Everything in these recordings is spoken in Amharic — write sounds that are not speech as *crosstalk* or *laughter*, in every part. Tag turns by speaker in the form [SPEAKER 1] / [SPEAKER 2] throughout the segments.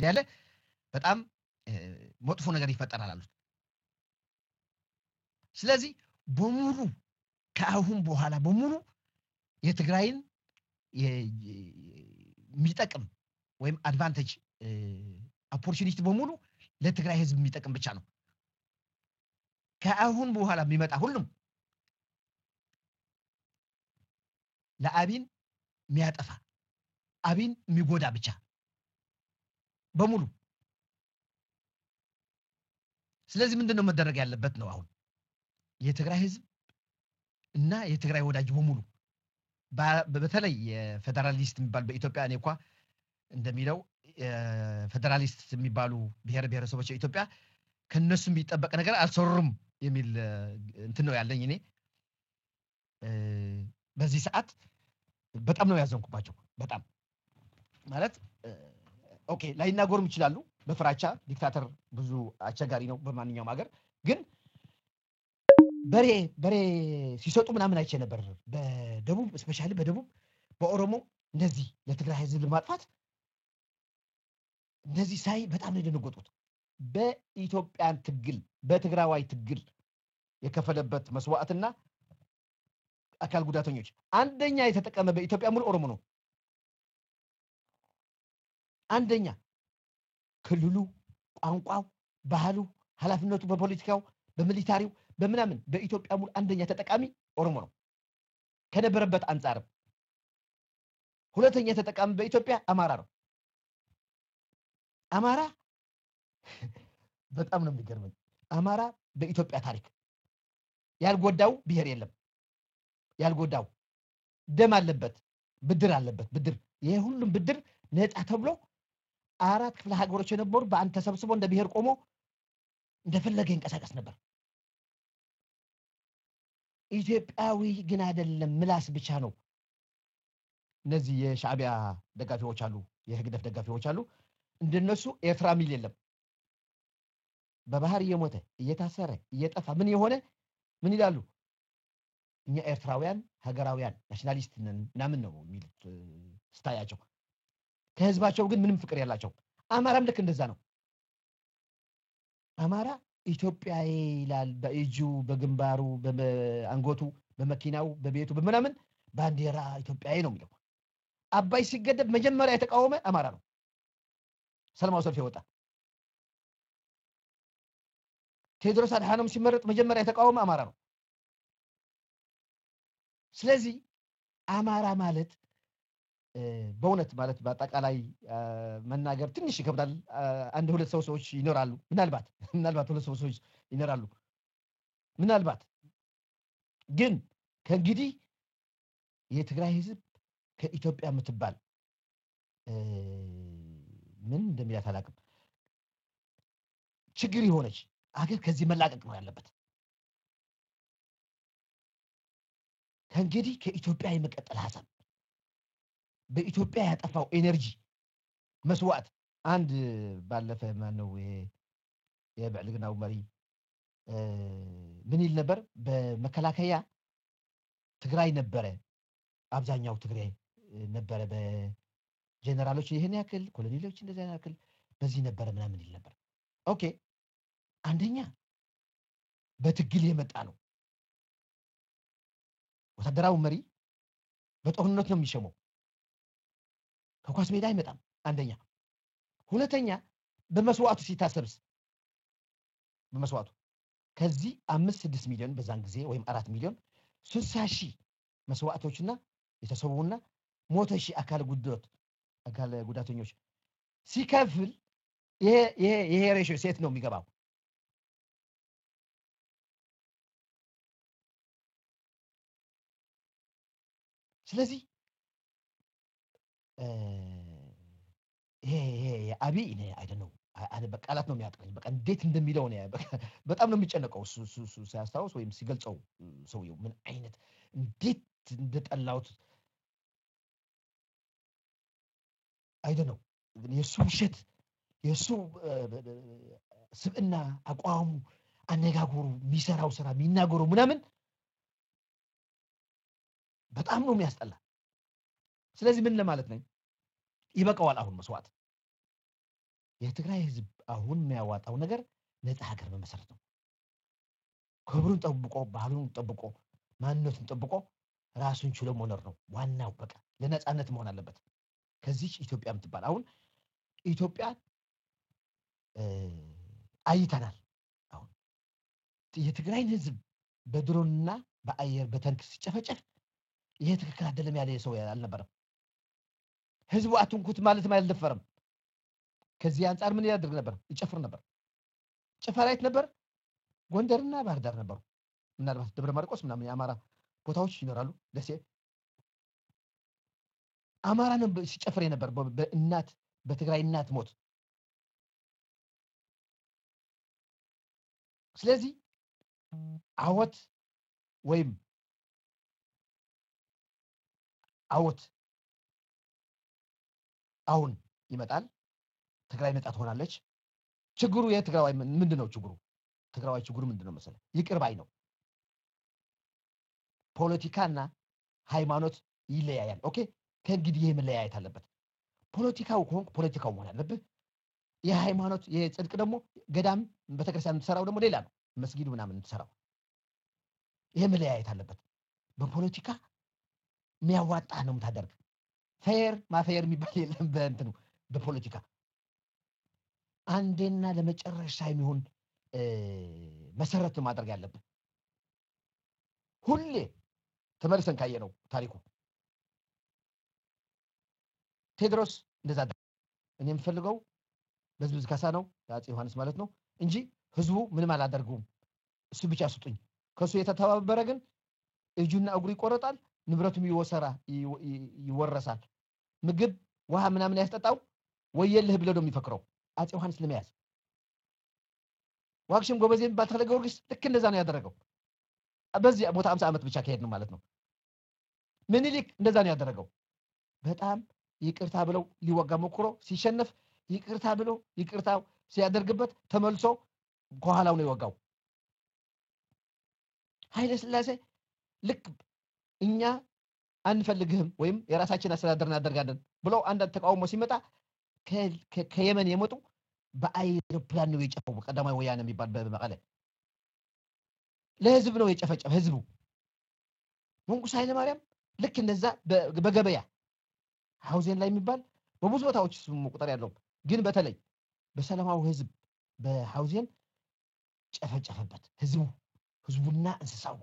[SPEAKER 1] ያለ በጣም መጥፎ ነገር ይፈጠራል አሉት። ስለዚህ በሙሉ ከአሁን በኋላ በሙሉ የትግራይን የሚጠቅም ወይም advantage opportunity በሙሉ ለትግራይ ህዝብ የሚጠቅም ብቻ ነው። ከአሁን በኋላ የሚመጣ ሁሉም ለአቢን የሚያጠፋ አቢን የሚጎዳ ብቻ በሙሉ። ስለዚህ ምንድን ነው መደረግ ያለበት ነው አሁን የትግራይ ህዝብ እና የትግራይ ወዳጅ በሙሉ በተለይ የፌዴራሊስት የሚባል በኢትዮጵያ እኔ እንኳ እንደሚለው ፌዴራሊስት የሚባሉ ብሔር ብሔረሰቦች ኢትዮጵያ ከነሱ የሚጠበቅ ነገር አልሰሩም የሚል እንትን ነው ያለኝ እኔ በዚህ ሰዓት በጣም ነው ያዘንኩባቸው። በጣም ማለት okay ላይናገሩም ይችላሉ በፍራቻ dictator ብዙ አስቸጋሪ ነው በማንኛውም ሀገር ግን በሬ በሬ ሲሰጡ ምናምን አይቼ ነበር። በደቡብ especially በደቡብ በኦሮሞ እንደዚህ ለትግራይ ህዝብ ለማጥፋት እንደዚህ ሳይ በጣም የደነገጡት። በኢትዮጵያን ትግል በትግራዋይ ትግል የከፈለበት መስዋዕትና አካል ጉዳተኞች አንደኛ የተጠቀመ በኢትዮጵያ ሙሉ ኦሮሞ ነው። አንደኛ ክልሉ፣ ቋንቋው፣ ባህሉ፣ ኃላፊነቱ በፖለቲካው፣ በሚሊታሪው፣ በምናምን በኢትዮጵያ ሙሉ አንደኛ ተጠቃሚ ኦሮሞ ነው ከነበረበት አንጻርም። ሁለተኛ ተጠቃሚ በኢትዮጵያ አማራ ነው። አማራ *laughs* በጣም ነው የሚገርመኝ። አማራ በኢትዮጵያ ታሪክ ያልጎዳው ብሔር የለም። ያልጎዳው ደም አለበት፣ ብድር አለበት። ብድር ይሄ ሁሉም ብድር ነፃ ተብሎ አራት ክፍለ ሀገሮች የነበሩ በአንድ ተሰብስቦ እንደ ብሔር ቆሞ እንደፈለገ ይንቀሳቀስ ነበር። ኢትዮጵያዊ ግን አይደለም፣ ምላስ ብቻ ነው። እነዚህ የሻዕቢያ ደጋፊዎች አሉ፣ የህግደፍ ደጋፊዎች አሉ። እንደነሱ ኤርትራ ሚል የለም። በባህር እየሞተ እየታሰረ እየጠፋ ምን የሆነ ምን ይላሉ? እኛ ኤርትራውያን ሀገራውያን nationalist ነን ምናምን ነው የሚሉት ስታያቸው። ከህዝባቸው ግን ምንም ፍቅር ያላቸው። አማራም ልክ እንደዛ ነው። አማራ ኢትዮጵያዊ ይላል በእጁ በግንባሩ በአንጎቱ በመኪናው በቤቱ በምናምን ባንዲራ ኢትዮጵያዊ ነው የሚለው። አባይ ሲገደብ መጀመሪያ የተቃወመ አማራ ነው። ሰላማዊ ሰልፍ የወጣ ቴዎድሮስ አድሓኖም ሲመረጥ መጀመሪያ የተቃወመ አማራ ነው። ስለዚህ አማራ ማለት በእውነት ማለት በአጠቃላይ መናገር ትንሽ ይከብዳል። አንድ ሁለት ሰው ሰዎች ይኖራሉ። ምናልባት ምናልባት ሁለት ሰው ሰዎች ይኖራሉ። ምናልባት ግን ከእንግዲህ የትግራይ ህዝብ ከኢትዮጵያ የምትባል ምን እንደሚላት አላውቅም ችግር የሆነች አገር ከዚህ መላቀቅ ነው ያለበት። ከእንግዲህ ከኢትዮጵያ የመቀጠል ሀሳብ በኢትዮጵያ ያጠፋው ኤነርጂ መስዋዕት አንድ ባለፈ ማነው የብልጽግናው መሪ ምን ይል ነበር? በመከላከያ ትግራይ ነበረ፣ አብዛኛው ትግራይ ነበረ፣ በጀነራሎች ይህን ያክል ኮሎኔሎች እንደዚህ ያክል በዚህ ነበረ ምናምን ይል ነበር። okay አንደኛ በትግል የመጣ ነው። ወታደራዊ መሪ በጦርነት ነው የሚሸመው። ከኳስ ሜዳ አይመጣም። አንደኛ። ሁለተኛ በመስዋዕቱ ሲታሰብስ በመስዋዕቱ ከዚህ አምስት ስድስት ሚሊዮን በዛን ጊዜ ወይም አራት ሚሊዮን ስልሳ ሺህ መስዋዕቶችና የተሰዉና ሞተ ሺህ አካል ጉዳት አካል ጉዳተኞች ሲከፍል ይሄ ሬሽዮ ሴት ነው የሚገባው። ስለዚህ ይሄ የአብይ እኔ አይደነው በቃላት ነው የሚያጥረኝ። በቃ እንዴት እንደሚለው በጣም ነው የሚጨነቀው እሱ ሲያስታውስ ወይም ሲገልጸው ሰውየው ምን አይነት እንዴት እንደጠላሁት አይደነው። የእሱ ውሸት የእሱ ስብዕና፣ አቋሙ፣ አነጋገሩ፣ የሚሰራው ስራ፣ የሚናገረው ምናምን በጣም ነው የሚያስጠላ። ስለዚህ ምን ለማለት ነኝ፣ ይበቃዋል። አሁን መስዋዕት የትግራይ ህዝብ አሁን የሚያዋጣው ነገር ነፃ ሀገር መመሰረት ነው። ክብሩን ጠብቆ ባህሉን ጠብቆ ማንነቱን ጠብቆ ራሱን ችሎ መኖር ነው ዋናው። በቃ ለነፃነት መሆን አለበት። ከዚች ኢትዮጵያ የምትባል አሁን ኢትዮጵያ አይተናል። አሁን የትግራይን ህዝብ በድሮንና በአየር በተንክ ሲጨፈጨፍ ይሄ ትክክል አይደለም ያለ ሰው አልነበረም። ህዝቡ አትንኩት ማለትም አልደፈረም። ከዚህ አንጻር ምን ያደርግ ነበር? ይጨፍር ነበር። ጭፈራ ነበር? ጎንደርና ባህር ዳር ነበሩ። ምናልባት ደብረ ማርቆስ ምናምን የአማራ ቦታዎች ይኖራሉ። ደሴ አማራ ነው ሲጨፍር የነበር በእናት በትግራይ እናት ሞት። ስለዚህ አወት ወይም አወት አሁን ይመጣል። ትግራይ ነጻ ትሆናለች። ችግሩ የትግራዋይ ምንድን ነው? ችግሩ ትግራዋይ ችግሩ ምንድን ነው መሰለህ? ይቅር ባይ ነው። ፖለቲካና ሃይማኖት ይለያያል። okay፣ ከእንግዲህ ይህ መለያየት አለበት። ፖለቲካው ከሆንክ ፖለቲካው መሆን አለብህ። የሃይማኖት የጽድቅ ደግሞ ገዳም ቤተክርስቲያን የምትሰራው ደግሞ ሌላ ነው። መስጊድ ምናምን የምትሰራው ይሄ መለያየት አለበት። በፖለቲካ የሚያዋጣ ነው የምታደርግ። ፌር ማፌር የሚባል የለም በእንትኑ በፖለቲካ። አንዴና ለመጨረሻ የሚሆን መሰረት ማድረግ ያለብን። ሁሌ ተመልሰን ካየ ነው ታሪኩ። ቴዎድሮስ እንደዛ እኔ የምፈልገው በዝብዝ ካሳ ነው የአፄ ዮሐንስ ማለት ነው እንጂ ህዝቡ ምንም አላደርገውም። እሱ ብቻ ስጡኝ። ከእሱ የተተባበረ ግን እጁና እግሩ ይቆረጣል ንብረቱም ይወሰራ ይወረሳል ምግብ ውሃ ምናምን ያስጠጣው ወየልህ ብለው ነው የሚፈክረው። አፄ ዮሐንስ ለመያዝ። ዋግሽም ጎበዜ የሚባል ተክለ ጊዮርጊስ ልክ እንደዛ ነው ያደረገው። በዚህ ቦታ አምሳ ዓመት ብቻ ከሄድ ነው ማለት ነው። ምኒልክ እንደዛ ነው ያደረገው። በጣም ይቅርታ ብለው ሊወጋ ሞክሮ ሲሸነፍ ይቅርታ ብሎ ይቅርታ ሲያደርግበት ተመልሶ ከኋላው ነው የወጋው። ኃይለ ስላሴ ልክ እኛ አንፈልግህም ወይም የራሳችን አስተዳደር እናደርጋለን ብለው አንዳንድ ተቃውሞ ሲመጣ ከየመን የመጡ በአይሮፕላን ነው የጨፈው ቀዳማዊ ወያነ የሚባል በመቀለ። ለህዝብ ነው የጨፈጨፈ ህዝቡ። መንጉስ ኃይለማርያም ልክ እንደዛ በገበያ ሀውዜን ላይ የሚባል በብዙ ቦታዎች ስሙ ቁጥር ያለው ግን በተለይ በሰላማዊ ህዝብ በሀውዜን ጨፈጨፈበት ህዝቡ ህዝቡና እንስሳው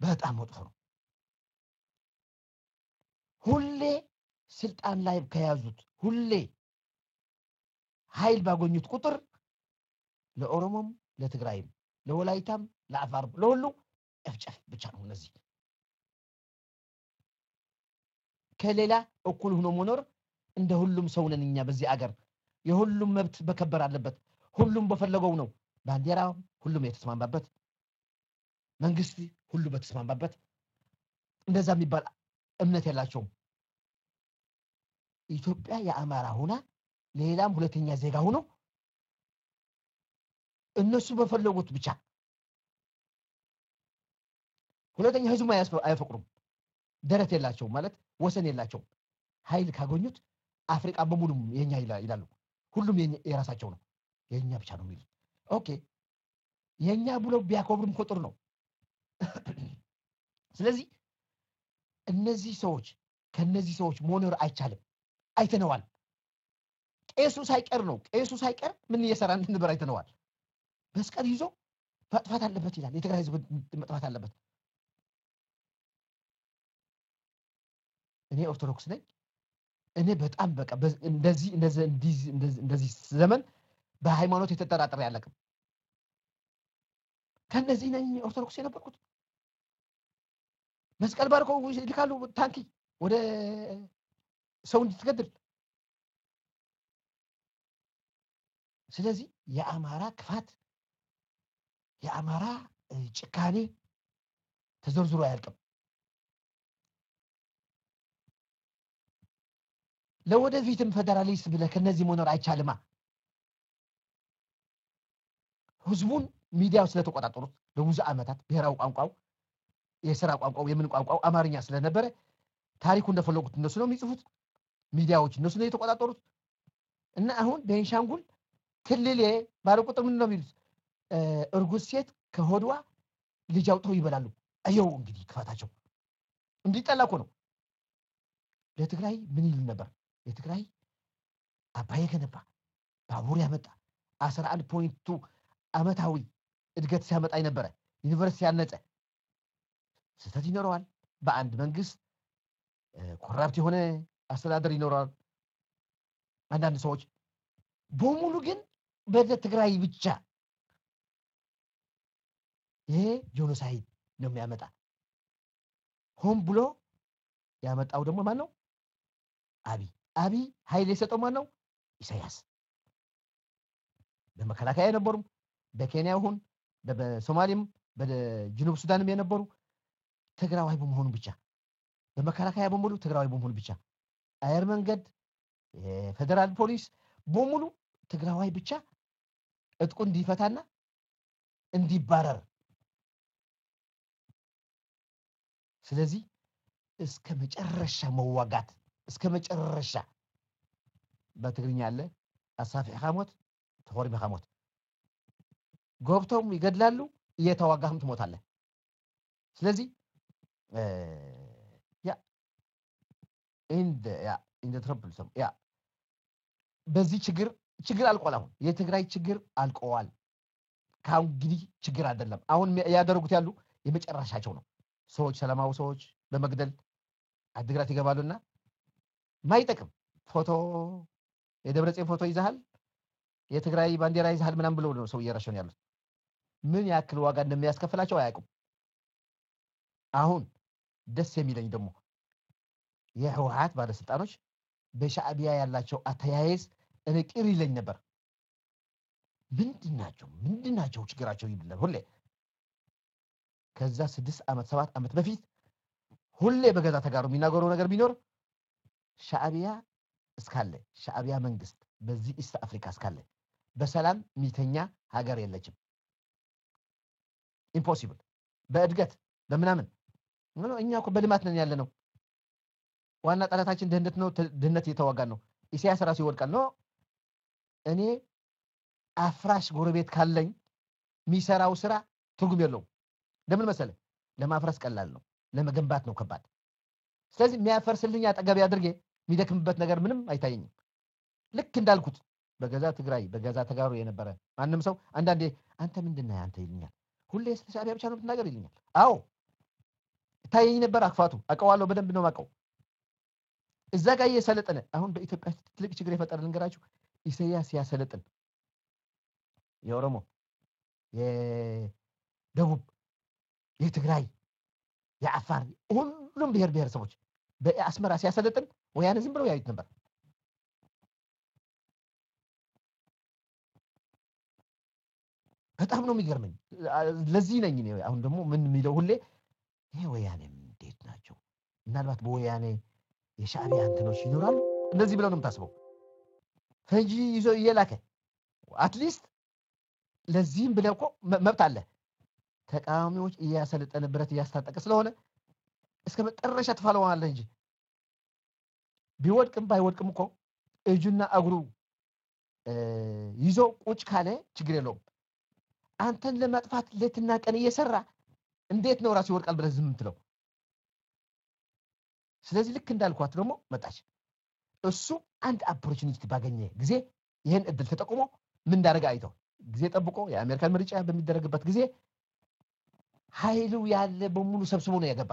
[SPEAKER 1] በጣም መጥፎ ነው ሁሌ ስልጣን ላይ ከያዙት ሁሌ ኃይል ባገኙት ቁጥር ለኦሮሞም ለትግራይም ለወላይታም ለአፋርም ለሁሉ ጨፍጨፍ ብቻ ነው እነዚህ። ከሌላ እኩል ሆኖ መኖር እንደ ሁሉም ሰው ነን እኛ በዚህ አገር። የሁሉም መብት መከበር አለበት። ሁሉም በፈለገው ነው። ባንዲራ ሁሉም የተስማማበት መንግስት ሁሉ በተስማማበት እንደዛ የሚባል እምነት የላቸውም ኢትዮጵያ የአማራ ሁና ሌላም ሁለተኛ ዜጋ ሆኖ እነሱ በፈለጉት ብቻ ሁለተኛ ህዝቡ አይፈቅሩም ደረት የላቸውም ማለት ወሰን የላቸውም። ኃይል ካገኙት አፍሪቃ በሙሉ የኛ ይላሉ። ሁሉም የራሳቸው ነው። የኛ ብቻ ነው የሚሉት። okay። የኛ ብሎ ቢያከብሩም ቁጥር ነው። ስለዚህ እነዚህ ሰዎች ከነዚህ ሰዎች መኖር አይቻልም አይተነዋል። ቄሱ ሳይቀር ነው። ቄሱ ሳይቀር ምን እየሰራ እንደነበር አይተነዋል። መስቀል ይዞ መጥፋት አለበት ይላል። የትግራይ ህዝብ መጥፋት አለበት። እኔ ኦርቶዶክስ ነኝ። እኔ በጣም በቃ እንደዚህ እንደዚህ ዘመን በሃይማኖት የተጠራጠረ ያለቅም ከነዚህ ነኝ ኦርቶዶክስ የነበርኩት። መስቀል ባርኮ ይልካሉ ታንኪ ወደ ሰው እንድትገድል ስለዚህ የአማራ ክፋት የአማራ ጭካኔ ተዘርዝሮ አያልቅም። ለወደፊትም ፌደራሊስት ብለህ ከነዚህ መኖር አይቻልማ። ህዝቡን ሚዲያው ስለተቆጣጠሩት ለብዙ ዓመታት ብሔራዊ ቋንቋው የስራ ቋንቋው የምን ቋንቋው አማርኛ ስለነበረ ታሪኩ እንደፈለጉት እነሱ ነው የሚጽፉት ሚዲያዎች እነሱ ነው የተቆጣጠሩት እና አሁን ቤንሻንጉል ክልሌ ባለ ቁጥር ምንድን ነው የሚሉት? እርጉዝ ሴት ከሆድዋ ልጅ አውጥተው ይበላሉ። አየው እንግዲህ ክፋታቸው እንዲጠላ እኮ ነው። ለትግራይ ምን ይሉ ነበር? የትግራይ አባይ የገነባ ባቡር ያመጣ አስራ አንድ point two አመታዊ እድገት ሲያመጣ የነበረ ዩኒቨርሲቲ ያነጸ ስህተት ይኖረዋል። በአንድ መንግስት corrupt የሆነ አስተዳደር ይኖረዋል። አንዳንድ ሰዎች በሙሉ ግን በደ ትግራይ ብቻ ይሄ genocide ነው የሚያመጣ። ሆን ብሎ ያመጣው ደግሞ ማን ነው? አብይ አብይ ኃይል የሰጠው ማን ነው? ኢሳያስ በመከላከያ የነበሩም በኬንያ ይሁን በሶማሌም በጅኑብ ሱዳንም የነበሩ ትግራዋይ በመሆኑ ብቻ በመከላከያ በሙሉ ትግራዋይ በመሆኑ ብቻ አየር መንገድ፣ የፌዴራል ፖሊስ በሙሉ ትግራዋይ ብቻ እጥቁ እንዲፈታና እንዲባረር። ስለዚህ እስከ መጨረሻ መዋጋት እስከ መጨረሻ በትግርኛ አለ አሳፊዕኻ ሞት ተኮሪምኻ ሞት ገብቶም ይገድላሉ እየተዋጋህም ትሞታለህ። ስለዚህ ትረብል ሰም ያ በዚህ ችግር ችግር አልቋል አሁን። የትግራይ ችግር አልቀዋል። ከአሁን እንግዲህ ችግር አይደለም። አሁን ያደረጉት ያሉ የመጨረሻቸው ነው። ሰዎች ሰላማዊ ሰዎች በመግደል አድግራት ይገባሉና ማይጠቅም። ፎቶ የደብረጽዮን ፎቶ ይዛሃል የትግራይ ባንዲራ ይዛሃል ምናምን ብለው ነው ሰው እየረሸኑ ያሉት። ምን ያክል ዋጋ እንደሚያስከፍላቸው አያውቁም። አሁን ደስ የሚለኝ ደግሞ የህወሀት ባለስልጣኖች በሻዕቢያ ያላቸው አተያየዝ እኔ ቅር ይለኝ ነበር። ምንድን ናቸው ችግራቸው ይብላል ሁሌ። ከዛ ስድስት ዓመት ሰባት ዓመት በፊት ሁሌ በገዛ ተጋሩ የሚናገረው ነገር ቢኖር ሻዕቢያ እስካለ ሻዕቢያ መንግስት በዚህ East Africa እስካለ በሰላም ሚተኛ ሀገር የለችም። impossible በእድገት በምናምን። እኛ እኮ በልማት ነን ያለ ነው ዋና ጠላታችን ድህነት ነው ድህነት እየተዋጋን ነው። ኢሳያስ ራሱ ይወድቃል። ኖ እኔ አፍራሽ ጎረቤት ካለኝ የሚሰራው ስራ ትርጉም የለውም። ለምን መሰለ ለማፍረስ ቀላል ነው ለመገንባት ነው ከባድ። ስለዚህ የሚያፈርስልኝ አጠገቤ አድርጌ የሚደክምበት ነገር ምንም አይታየኝም። ልክ እንዳልኩት በገዛ ትግራይ በገዛ ተጋሩ የነበረ ማንም ሰው አንዳንዴ አንተ ምንድን ነህ አንተ ይልኛል ሁሌ ስለ ሻዕቢያ ብቻ ነው የምትናገር ይልኛል። አዎ ይታየኝ ነበር አክፋቱ። አውቀዋለሁ በደንብ ነው የማውቀው እዛ ጋር እየሰለጠነ አሁን በኢትዮጵያ ትልቅ ችግር የፈጠረ ልንገራችሁ ኢሳያስ ሲያሰለጥን የኦሮሞ የደቡብ የትግራይ የአፋር ሁሉም ብሔር ብሔረሰቦች በአስመራ ሲያሰለጥን ወያኔ ዝም ብለው ያዩት ነበር። በጣም ነው የሚገርመኝ። ለዚህ ነኝ አሁን ደግሞ ምን የሚለው ሁሌ ይሄ ወያኔ እንዴት ናቸው? ምናልባት በወያኔ የሻዕቢያ እንትኖች ይኖራሉ? እንደዚህ ብለው ነው የምታስበው? ፈንጂ ይዞ እየላከ at least ለዚህም ብለህ እኮ መብት አለ። ተቃዋሚዎች እያሰለጠነ ብረት እያስታጠቀ ስለሆነ እስከ መጨረሻ ትፋለዋለህ እንጂ። ቢወድቅም ባይወድቅም እኮ እጁና እግሩ ይዞ ቁጭ ካለ ችግር የለውም። አንተን ለማጥፋት ሌትና ቀን እየሰራ እንዴት ነው ራሱ ይወድቃል ብለህ ዝም የምትለው ስለዚህ ልክ እንዳልኳት ደግሞ መጣች። እሱ አንድ ኦፖርቹኒቲ ባገኘ ጊዜ ይህን እድል ተጠቁሞ ምን እንዳደረገ አይተው። ጊዜ ጠብቆ የአሜሪካን ምርጫ በሚደረግበት ጊዜ ኃይሉ ያለ በሙሉ ሰብስቦ ነው ያገባ።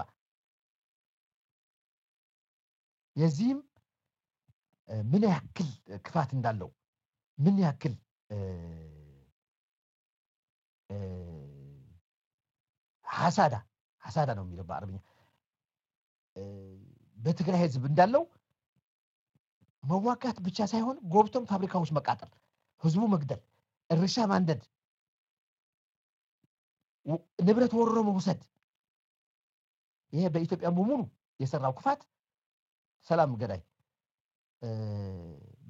[SPEAKER 1] የዚህም ምን ያክል ክፋት እንዳለው ምን ያክል ሐሳዳ ሐሳዳ ነው የሚለው በአረብኛ በትግራይ ህዝብ እንዳለው መዋጋት ብቻ ሳይሆን ጎብቶም ፋብሪካዎች መቃጠል፣ ህዝቡ መግደል፣ እርሻ ማንደድ፣ ንብረት ወሮ መውሰድ ይሄ በኢትዮጵያ በሙሉ የሰራው ክፋት ሰላም ገዳይ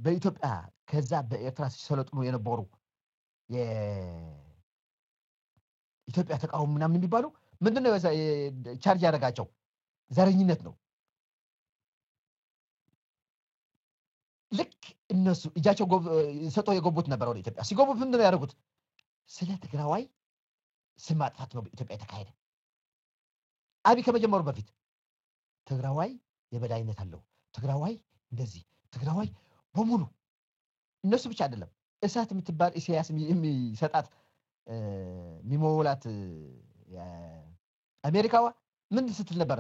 [SPEAKER 1] በኢትዮጵያ ከዛ በኤርትራ ሲሰለጥኑ የነበሩ የኢትዮጵያ ተቃውሞ ምናምን የሚባሉ ምንድነው ቻርጅ ያደረጋቸው ዘረኝነት ነው። ልክ እነሱ እጃቸው ሰጦ የገቡት ነበር ወደ ኢትዮጵያ ሲገቡት ምንድን ነው ያደረጉት? ስለ ትግራዋይ ስም ማጥፋት ነው በኢትዮጵያ የተካሄደ። አብይ ከመጀመሩ በፊት ትግራዋይ የበላይነት አለው፣ ትግራዋይ እንደዚህ፣ ትግራዋይ በሙሉ እነሱ ብቻ አይደለም እሳት የምትባል ኢሳያስ የሚሰጣት የሚሞላት አሜሪካዋ ምን ስትል ነበረ?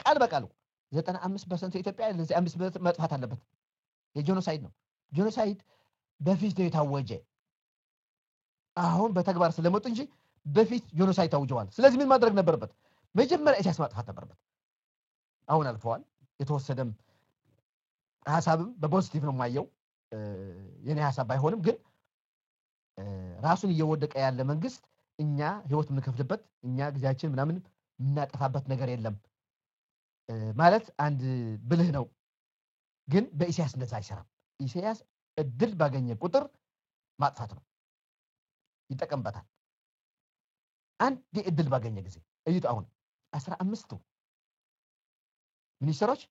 [SPEAKER 1] ቃል በቃል ዘጠና አምስት percent ኢትዮጵያ ለዚህ አምስት መጥፋት አለበት። የ genocide ነው። genocide በፊት ነው የታወጀ። አሁን በተግባር ስለመጡ እንጂ በፊት genocide ታውጀዋል። ስለዚህ ምን ማድረግ ነበረበት? መጀመሪያ ኢሳያስ ማጥፋት ነበረበት። አሁን አልፈዋል። የተወሰደም ሀሳብም በ positive ነው የማየው። የኔ ሀሳብ ባይሆንም ግን ራሱን እየወደቀ ያለ መንግስት እኛ ህይወት የምንከፍልበት እኛ ጊዜያችን ምናምን የምናጠፋበት ነገር የለም ማለት አንድ ብልህ ነው። ግን በኢሳያስ እንደዛ አይሰራም። ኢሳያስ እድል ባገኘ ቁጥር ማጥፋት ነው፣ ይጠቀምበታል። አንድ እድል ባገኘ ጊዜ እዩት። አሁን አስራ አምስቱ ሚኒስትሮች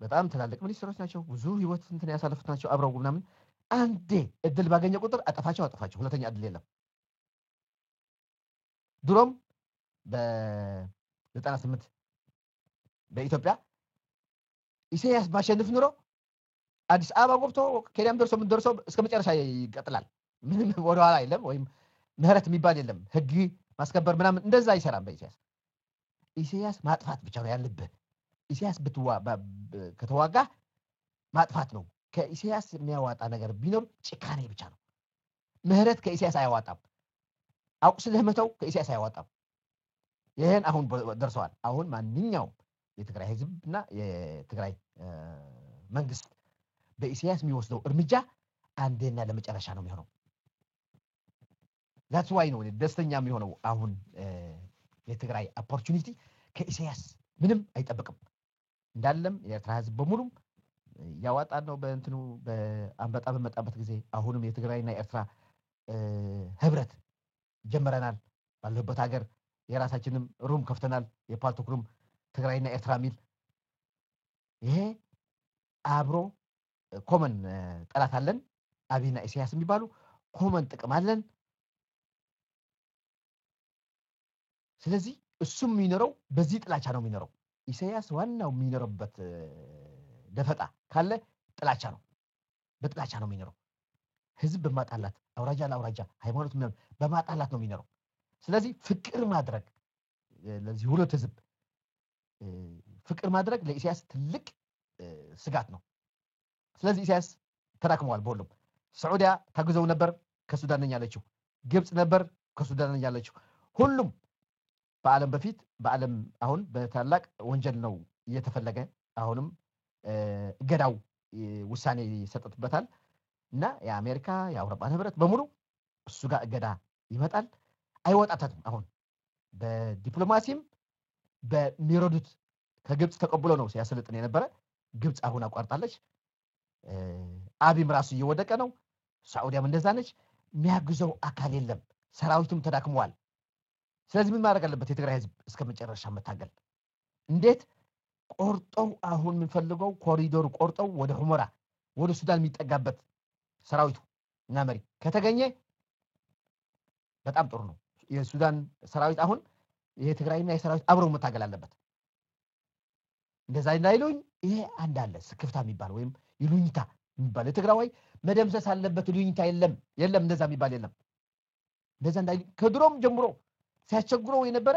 [SPEAKER 1] በጣም ትላልቅ ሚኒስትሮች ናቸው። ብዙ ህይወት እንትን ያሳለፉት ናቸው። አብረው ምናምን አንዴ እድል ባገኘ ቁጥር አጠፋቸው አጠፋቸው። ሁለተኛ እድል የለም። ድሮም በዘጠና ስምንት በኢትዮጵያ ኢሳያስ ባሸንፍ ኑሮ አዲስ አበባ ገብቶ ኬንያም ደርሶ ምን ደርሶ እስከ መጨረሻ ይቀጥላል። ምንም ወደኋላ የለም፣ ወይም ምህረት የሚባል የለም። ህግ ማስከበር ምናምን እንደዛ አይሰራም በኢሳያስ። ኢሳያስ ማጥፋት ብቻ ነው ያለብህ። ኢሳያስ ከተዋጋ ማጥፋት ነው። ከኢሳያስ የሚያዋጣ ነገር ቢኖር ጭካኔ ብቻ ነው። ምህረት ከኢሳያስ አያዋጣም። አቁስልህ መተው ከኢሳያስ አያዋጣም። ይህን አሁን ደርሰዋል። አሁን ማንኛውም የትግራይ ህዝብና የትግራይ መንግስት በኢሳያስ የሚወስደው እርምጃ አንዴና ለመጨረሻ ነው የሚሆነው። that's why ነው ደስተኛ የሚሆነው። አሁን የትግራይ opportunity ከኢሳያስ ምንም አይጠበቅም። እንዳለም የኤርትራ ህዝብ በሙሉም እያዋጣን ነው በእንትኑ በአንበጣ በመጣበት ጊዜ አሁንም የትግራይና የኤርትራ ህብረት ጀምረናል። ባለሁበት ሀገር የራሳችንም room ከፍተናል። የፓልቶክ room ትግራይና ኤርትራ የሚል ይሄ አብሮ common ጠላት አለን። አብይና ኢሳያስ የሚባሉ common ጥቅም አለን። ስለዚህ እሱም የሚኖረው በዚህ ጥላቻ ነው የሚኖረው። ኢሳያስ ዋናው የሚኖረበት ደፈጣ ካለ ጥላቻ ነው። በጥላቻ ነው የሚኖረው። ህዝብ በማጣላት አውራጃ ለአውራጃ ሃይማኖት በማጣላት ነው የሚኖረው። ስለዚህ ፍቅር ማድረግ ለዚህ ሁለት ህዝብ ፍቅር ማድረግ ለኢሳያስ ትልቅ ስጋት ነው። ስለዚህ ኢሳያስ ተዳክመዋል። በሁሉም ሰዑዲያ ታግዘው ነበር፣ ከሱዳን ነኝ ያለችው። ግብፅ ነበር፣ ከሱዳን ነኝ ያለችው። ሁሉም በዓለም በፊት በዓለም አሁን በታላቅ ወንጀል ነው እየተፈለገ አሁንም እገዳው ውሳኔ ይሰጠትበታል እና የአሜሪካ የአውሮፓን ህብረት በሙሉ እሱ ጋር እገዳ ይመጣል። አይወጣተትም። አሁን በዲፕሎማሲም በሚረዱት ከግብፅ ተቀብሎ ነው ሲያሰለጥን የነበረ። ግብፅ አሁን አቋርጣለች። አቢም ራሱ እየወደቀ ነው። ሳዑዲያም እንደዛ ነች። የሚያግዘው አካል የለም። ሰራዊቱም ተዳክመዋል። ስለዚህ ምን ማድረግ አለበት? የትግራይ ህዝብ እስከ መጨረሻ መታገል። እንዴት ቆርጠው አሁን የምንፈልገው ኮሪዶሩ ቆርጠው ወደ ሁመራ ወደ ሱዳን የሚጠጋበት ሰራዊቱ እና መሪ ከተገኘ በጣም ጥሩ ነው። የሱዳን ሰራዊት አሁን የትግራይና የሰራዊት አብረው መታገል አለበት። እንደዛ እንዳይሉኝ ይሄ አንድ አለ ስክፍታ የሚባል ወይም ይሉኝታ የሚባል የትግራዋይ መደምሰስ አለበት። ይሉኝታ የለም የለም፣ እንደዛ የሚባል የለም። እንደዛ እንዳይ ከድሮም ጀምሮ ሲያስቸግረው የነበረ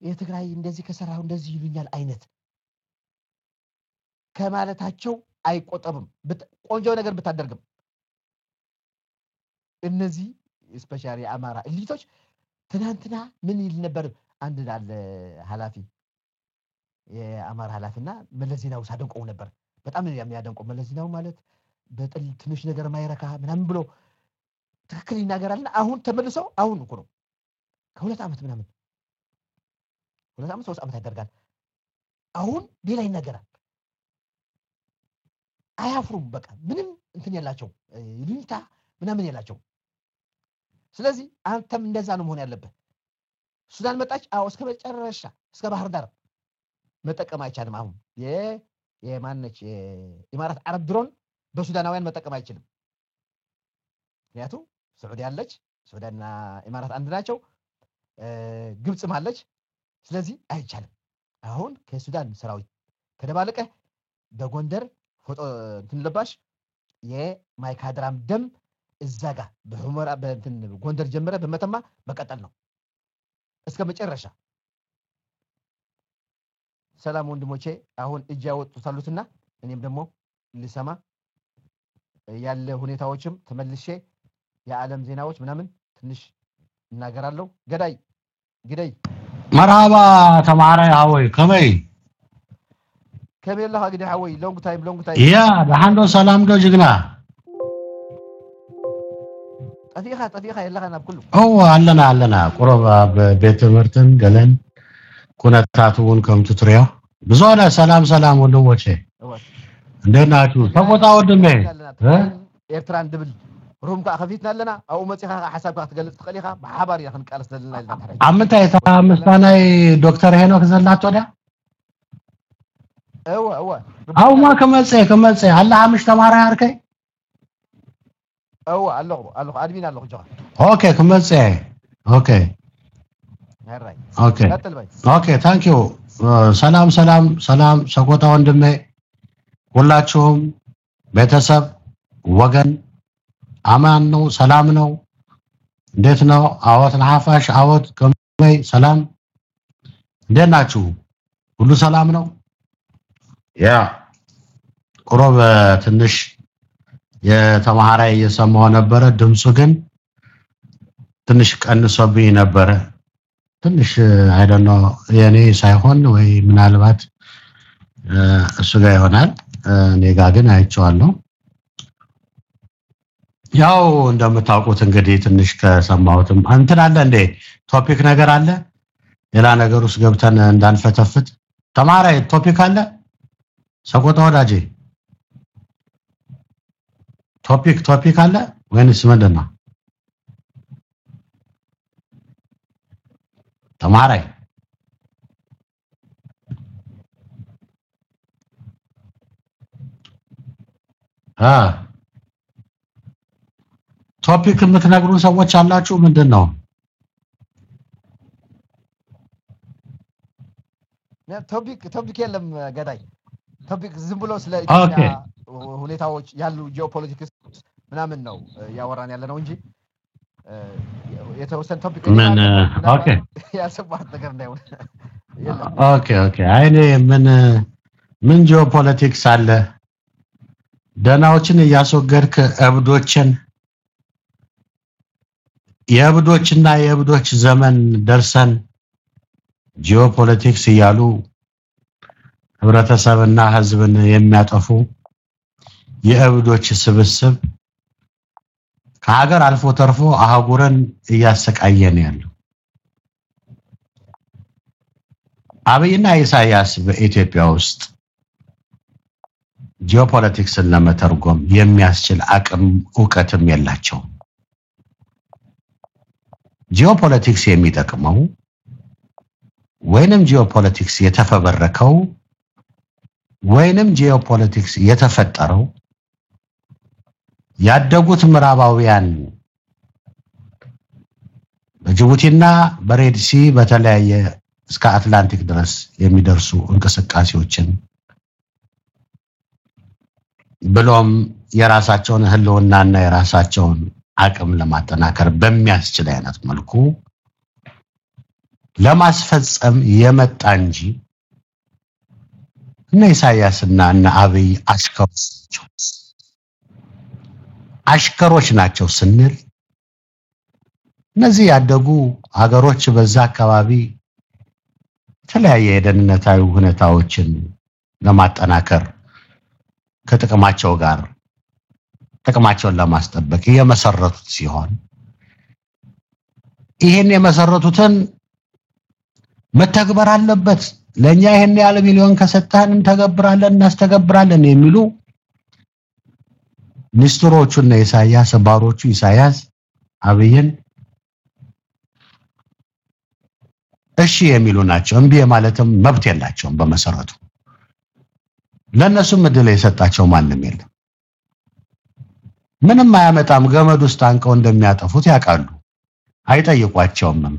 [SPEAKER 1] የትግራይ እንደዚህ ከሰራሁ እንደዚህ ይሉኛል አይነት ከማለታቸው አይቆጠብም። ቆንጆ ነገር ብታደርግም እነዚህ ስፔሻሊ የአማራ እሊቶች ትናንትና ምን ይል ነበር? አንድ አለ ኃላፊ የአማራ ኃላፊና መለስ ዜናዊ ሳደንቀው ነበር። በጣም የሚያደንቀው መለስ ዜናዊ ማለት በጥል ትንሽ ነገር ማይረካ ምናምን ብሎ ትክክል ይናገራልና አሁን ተመልሰው አሁን እኮ ነው ከሁለት ዓመት ምናምን ሁለት ዓመት ሶስት ዓመት ያደርጋል። አሁን ሌላ ይናገራል። አያፍሩም። በቃ ምንም እንትን የላቸው ይሉኝታ ምናምን የላቸው። ስለዚህ አንተም እንደዛ ነው መሆን ያለብህ። ሱዳን መጣች። አዎ እስከ መጨረሻ እስከ ባህር ዳር መጠቀም አይቻልም። አሁን የማነች የኢማራት አረብ ድሮን በሱዳናውያን መጠቀም አይችልም። ምክንያቱም ስዑዲ አለች፣ ሱዳንና ኢማራት አንድ ናቸው። ግብፅም አለች። ስለዚህ አይቻልም። አሁን ከሱዳን ሰራዊት ከደባለቀ በጎንደር ፎጦ እንትን ለባሽ የማይካድራም ደም እዛ ጋር በሁመራ በእንትን ጎንደር ጀምረ በመተማ መቀጠል ነው። እስከ መጨረሻ። ሰላም ወንድሞቼ፣ አሁን እጅ ያወጡት አሉትና እኔም ደግሞ ልሰማ። ያለ ሁኔታዎችም ተመልሼ የዓለም ዜናዎች ምናምን ትንሽ እናገራለሁ። ገዳይ ግደይ።
[SPEAKER 2] መርሃባ ተማሃራይ ሃወይ ከመይ?
[SPEAKER 1] ከመይ ኣለኻ ግደ ሓወይ ሎንግ ታይም ሎንግ ታይም።
[SPEAKER 2] ያ ብሓንዶ ሰላም ዶ ጅግና
[SPEAKER 1] ጠፊኻ ጠፊኻ የለኻ ናብ ኩሉ
[SPEAKER 2] እዎ ኣለና ኣለና ቁረብ ኣብ ቤት ትምህርትን ገለን ኩነታት እውን ከምቲ ትሪኦ ብዙነ ሰላም ሰላም ወንድሞቼ እንዴት ናችሁ? ተቆጣ ወንድሜ እ?
[SPEAKER 1] ኤርትራን ድብል ሩም ከዓ ከፊትና ኣለና ኣብኡ መፂኻ ከዓ ሓሳብካ ክትገልፅ ትኽእል ኢኻ ብሓባር ኢና ክንቃለስ ዘለና ኢልና ንሕረይ
[SPEAKER 2] ኣብ ምንታይ እታ ምስታ ናይ ዶክተር ሄኖክ ዘላቶ ድያ
[SPEAKER 1] እወ እወ
[SPEAKER 2] ኣብማ ክመፀ ክመፀ ኣላ ሓሙሽተ ተማሃራይ ኣርከይ
[SPEAKER 1] እወ ኣለኹ ኣለኹ ኣድሚን ኣለኹ ጀኻ
[SPEAKER 2] ኦኬ ክመፀ ኦኬ ኦኬ ኦኬ ታንክ ዩ ሰላም ሰላም ሰላም ሰቆጣ ወንድሜ ሁላችሁም ቤተሰብ ወገን አማን ነው ሰላም ነው እንዴት ነው አወት ለሐፋሽ አወት ከመይ ሰላም እንዴት ናችሁ ሁሉ ሰላም ነው ያ ቁሮብ ትንሽ የተማሃራይ እየሰማሁ ነበረ። ድምፁ ግን ትንሽ ቀንሶብኝ ነበረ። ትንሽ አይደኖ የኔ ሳይሆን ወይ ምናልባት እሱ ጋር ይሆናል። እኔ ጋር ግን አይቼዋለሁ። ያው እንደምታውቁት እንግዲህ ትንሽ ከሰማሁትም እንትን አለ እንዴ? topic ነገር አለ? ሌላ ነገር ውስጥ ገብተን እንዳንፈተፍት። ተማራይ topic አለ? ሰቆጣ ወዳጄ topic topic አለ ወይንስ ምንድን ነው? ተማራይ አ topic የምትነግሩን ሰዎች አላችሁ? ምንድን ነው?
[SPEAKER 1] topic topic የለም ገዳይ topic ዝም ብሎ ስለ ኢትዮጵያ ሁኔታዎች ያሉ ጂኦፖለቲክስ ምናምን ነው እያወራን ያለ ነው እንጂ የተወሰነ
[SPEAKER 2] topic
[SPEAKER 1] ያልሰማሁት ነገር እንዳይሆን *laughs*
[SPEAKER 2] okay okay። አይ እኔ ምን ምን ጂኦፖለቲክስ አለ? ደናዎችን እያስወገድክ እብዶችን የእብዶችና የእብዶች ዘመን ደርሰን ጂኦፖለቲክስ እያሉ ህብረተሰብና ህዝብን የሚያጠፉ የእብዶች ስብስብ ከሀገር አልፎ ተርፎ አህጉርን እያሰቃየን ያለው አብይና ኢሳያስ በኢትዮጵያ ውስጥ ጂኦፖለቲክስን ለመተርጎም የሚያስችል አቅም እውቀትም የላቸውም። ጂኦፖለቲክስ የሚጠቅመው ወይንም ጂኦፖለቲክስ የተፈበረከው ወይንም ጂኦፖለቲክስ የተፈጠረው ያደጉት ምዕራባውያን በጅቡቲና በሬድሲ በተለያየ እስከ አትላንቲክ ድረስ የሚደርሱ እንቅስቃሴዎችን ብሎም የራሳቸውን ህልውናና የራሳቸውን አቅም ለማጠናከር በሚያስችል አይነት መልኩ ለማስፈጸም የመጣ እንጂ እነ ኢሳያስና እነ አብይ አሽከሮች ናቸው። አሽከሮች ናቸው ስንል እነዚህ ያደጉ ሀገሮች በዛ አካባቢ የተለያየ የደህንነታዊ ሁኔታዎችን ለማጠናከር ከጥቅማቸው ጋር ጥቅማቸውን ለማስጠበቅ የመሰረቱት ሲሆን ይህን የመሰረቱትን መተግበር አለበት። ለእኛ ይህን ያህል ሚሊዮን ከሰጠህን እንተገብራለን፣ እናስተገብራለን የሚሉ ሚኒስትሮቹና ኢሳያስ ባሮቹ ኢሳያስ አብይን እሺ የሚሉ ናቸው። እምቢ ማለትም መብት የላቸውም በመሰረቱ። ለእነሱም እድል የሰጣቸው ማንም የለም። ምንም አያመጣም። ገመድ ውስጥ አንቀው እንደሚያጠፉት ያውቃሉ። አይጠይቋቸውምም።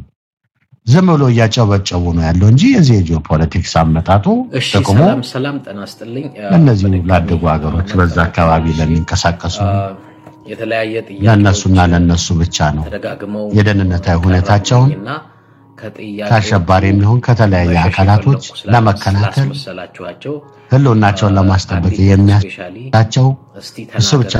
[SPEAKER 2] ዝም ብሎ እያጨበጨቡ ነው ያለው እንጂ የዚህ የጂኦ ፖለቲክስ አመጣጡ ጥቅሙ
[SPEAKER 3] በድጋሚ
[SPEAKER 2] ላደጉ ሀገሮች በዛ አካባቢ ለሚንቀሳቀሱ
[SPEAKER 3] የተለያየ
[SPEAKER 2] ለእነሱና ለእነሱ ብቻ ነው። የደህንነታዊ ሁኔታቸውን ከአሸባሪ የሚሆን ከተለያየ አካላቶች ለመከላከል ህልውናቸውን ለማስጠበቅ
[SPEAKER 3] ስፔሻሊ
[SPEAKER 2] እሱ ብቻ